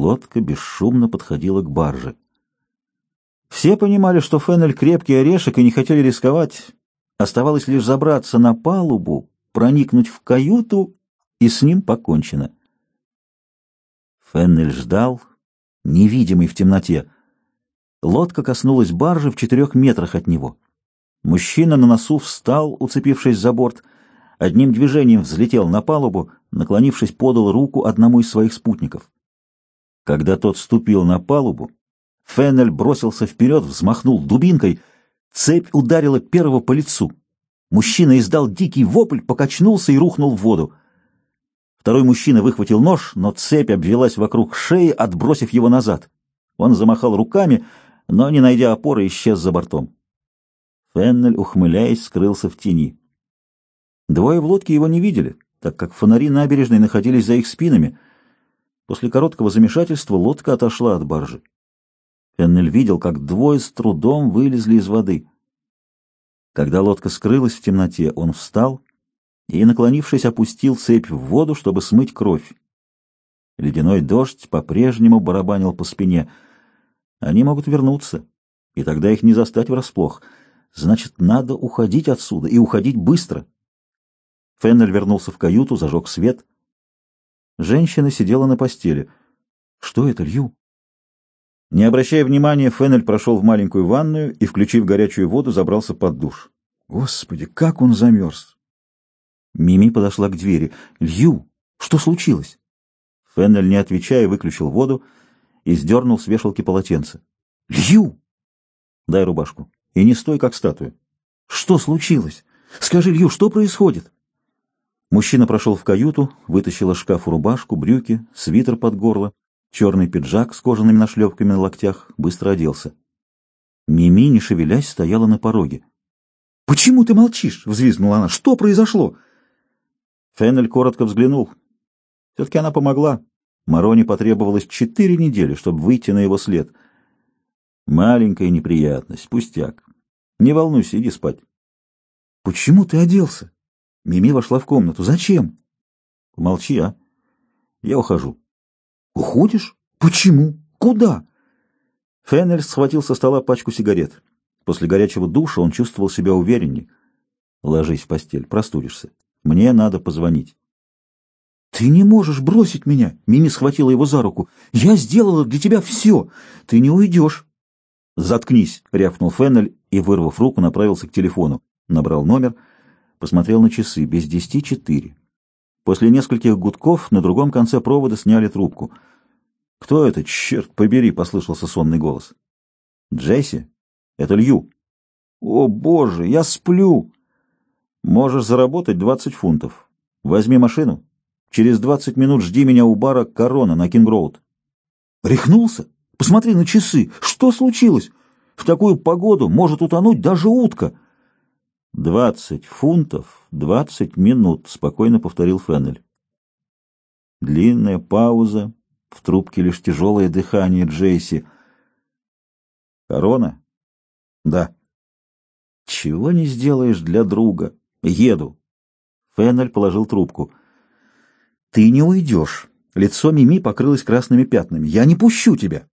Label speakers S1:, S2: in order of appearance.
S1: Лодка бесшумно подходила к барже. Все понимали, что Феннель крепкий орешек и не хотели рисковать. Оставалось лишь забраться на палубу, проникнуть в каюту, и с ним покончено. Феннель ждал, невидимый в темноте. Лодка коснулась баржи в четырех метрах от него. Мужчина на носу встал, уцепившись за борт, одним движением взлетел на палубу, наклонившись, подал руку одному из своих спутников. Когда тот ступил на палубу, Феннель бросился вперед, взмахнул дубинкой, цепь ударила первого по лицу. Мужчина издал дикий вопль, покачнулся и рухнул в воду. Второй мужчина выхватил нож, но цепь обвелась вокруг шеи, отбросив его назад. Он замахал руками, но, не найдя опоры, исчез за бортом. Феннель, ухмыляясь, скрылся в тени. Двое в лодке его не видели, так как фонари набережной находились за их спинами. После короткого замешательства лодка отошла от баржи. Феннель видел, как двое с трудом вылезли из воды. Когда лодка скрылась в темноте, он встал и, наклонившись, опустил цепь в воду, чтобы смыть кровь. Ледяной дождь по-прежнему барабанил по спине. Они могут вернуться, и тогда их не застать врасплох. Значит, надо уходить отсюда, и уходить быстро. Феннель вернулся в каюту, зажег свет. Женщина сидела на постели. «Что это, Лью?» Не обращая внимания, Феннель прошел в маленькую ванную и, включив горячую воду, забрался под душ. Господи, как он замерз! Мими подошла к двери. «Лью, что случилось?» Феннель, не отвечая, выключил воду и сдернул с вешалки полотенце. «Лью!» «Дай рубашку. И не стой, как статуя». «Что случилось? Скажи, Лью, что происходит?» Мужчина прошел в каюту, вытащил из шкафа рубашку, брюки, свитер под горло, черный пиджак с кожаными нашлепками на локтях, быстро оделся. Мими, не шевелясь, стояла на пороге. «Почему ты молчишь?» — взвизгнула она. «Что произошло?» Феннель коротко взглянул. Все-таки она помогла. Мароне потребовалось четыре недели, чтобы выйти на его след. Маленькая неприятность, пустяк. Не волнуйся, иди спать. Почему ты оделся? Мими вошла в комнату. Зачем? Молчи, а. Я ухожу. Уходишь? Почему? Куда? Феннель схватил со стола пачку сигарет. После горячего душа он чувствовал себя увереннее. Ложись в постель, простудишься. Мне надо позвонить. «Ты не можешь бросить меня!» — Мими схватила его за руку. «Я сделала для тебя все! Ты не уйдешь!» «Заткнись!» — рявкнул Феннель и, вырвав руку, направился к телефону. Набрал номер, посмотрел на часы. Без десяти четыре. После нескольких гудков на другом конце провода сняли трубку. «Кто это? Черт побери!» — послышался сонный голос. «Джесси? Это Лью!» «О, боже! Я сплю!» Можешь заработать двадцать фунтов. Возьми машину. Через двадцать минут жди меня у бара «Корона» на Кингроуд. Рехнулся? Посмотри на часы. Что случилось? В такую погоду может утонуть даже утка. Двадцать фунтов, двадцать минут, спокойно повторил Феннель. Длинная пауза, в трубке лишь тяжелое дыхание Джейси. Корона? Да. Чего не сделаешь для друга? Еду. Феннель положил трубку. Ты не уйдешь. Лицо Мими покрылось красными пятнами. Я не пущу тебя.